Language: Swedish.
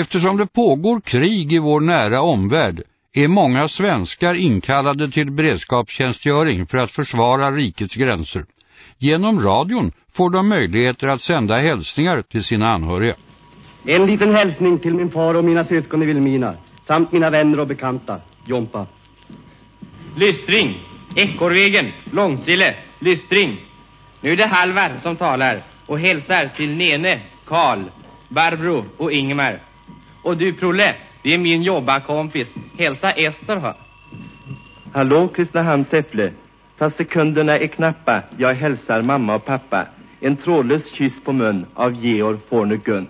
Eftersom det pågår krig i vår nära omvärld är många svenskar inkallade till beredskapstjänstgöring för att försvara rikets gränser. Genom radion får de möjligheter att sända hälsningar till sina anhöriga. En liten hälsning till min far och mina syskon i Vilmina samt mina vänner och bekanta. Jompa. Lystring, Ekorrvägen, Långsille, Lystring. Nu är det Halvar som talar och hälsar till Nene, Karl, Barbro och Ingemar. Och du Prolle, det är min jobbarkompis. Hälsa Ester här. Hallå Kristinehamns äpple. Fast sekunderna är knappa, jag hälsar mamma och pappa. En trådlös kyss på mun av Georg Fornegun.